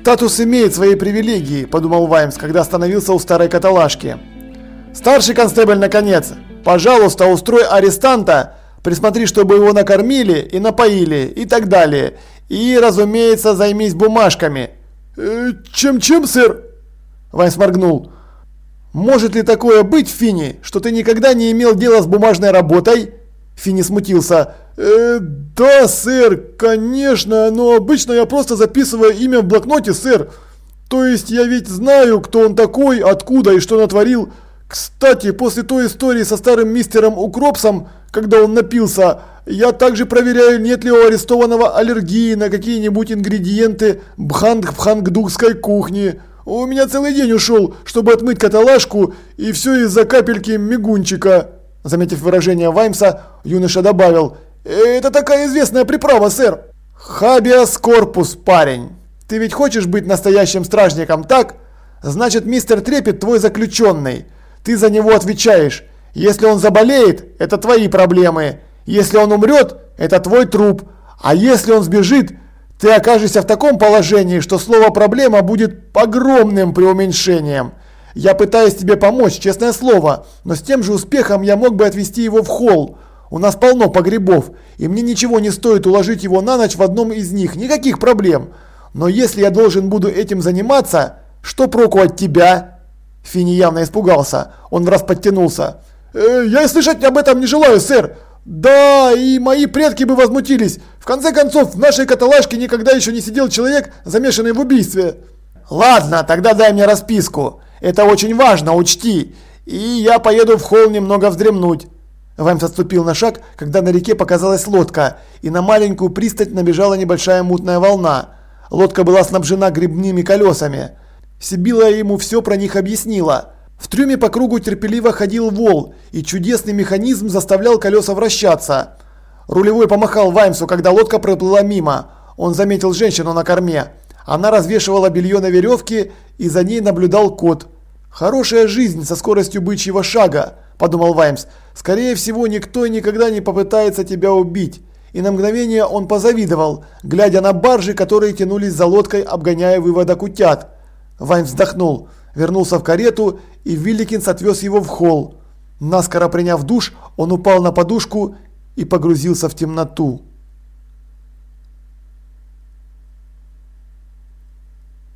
статус имеет свои привилегии, подумал Ваймс, когда остановился у старой каталажки. Старший констебль, наконец, пожалуйста, устрой арестанта, присмотри, чтобы его накормили и напоили и так далее. И, разумеется, займись бумажками. Э, чем-чем, сэр? Ваймс моргнул. Может ли такое быть, Фини, что ты никогда не имел дела с бумажной работой? Фини смутился. Э, да, сэр, конечно, но обычно я просто записываю имя в блокноте, сэр. То есть я ведь знаю, кто он такой, откуда и что натворил. Кстати, после той истории со старым мистером Укропсом, когда он напился, я также проверяю, нет ли у арестованного аллергии на какие-нибудь ингредиенты бханг-бхангдукской кухни. У меня целый день ушел, чтобы отмыть каталажку, и все из-за капельки мигунчика. Заметив выражение Ваймса, юноша добавил, «Это такая известная приправа, сэр». «Хабиас корпус, парень. Ты ведь хочешь быть настоящим стражником, так? Значит, мистер Трепет твой заключенный. Ты за него отвечаешь. Если он заболеет, это твои проблемы. Если он умрет, это твой труп. А если он сбежит, ты окажешься в таком положении, что слово «проблема» будет огромным преуменьшением. Я пытаюсь тебе помочь, честное слово, но с тем же успехом я мог бы отвезти его в холл. У нас полно погребов, и мне ничего не стоит уложить его на ночь в одном из них, никаких проблем. Но если я должен буду этим заниматься, что проку от тебя?» Фини явно испугался, он раз подтянулся. «Э, «Я и слышать об этом не желаю, сэр. Да, и мои предки бы возмутились. В конце концов, в нашей каталажке никогда еще не сидел человек, замешанный в убийстве». «Ладно, тогда дай мне расписку. Это очень важно, учти. И я поеду в холл немного вздремнуть». Ваймс отступил на шаг, когда на реке показалась лодка, и на маленькую пристать набежала небольшая мутная волна. Лодка была снабжена грибными колесами. Сибила ему все про них объяснила. В трюме по кругу терпеливо ходил вол, и чудесный механизм заставлял колеса вращаться. Рулевой помахал Ваймсу, когда лодка проплыла мимо. Он заметил женщину на корме. Она развешивала белье на веревке, и за ней наблюдал кот. «Хорошая жизнь со скоростью бычьего шага», – подумал Ваймс. «Скорее всего, никто и никогда не попытается тебя убить». И на мгновение он позавидовал, глядя на баржи, которые тянулись за лодкой, обгоняя выводок утят. Ваймс вздохнул, вернулся в карету, и Вилликинс отвез его в холл. Наскоро приняв душ, он упал на подушку и погрузился в темноту.